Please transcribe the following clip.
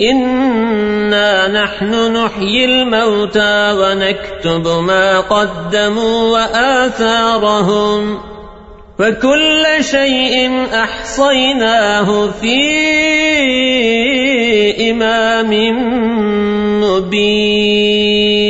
إنا نحن نحيي الموتى ونكتب ما قدموا وآثارهم وكل شيء أحصيناه في إمام مبين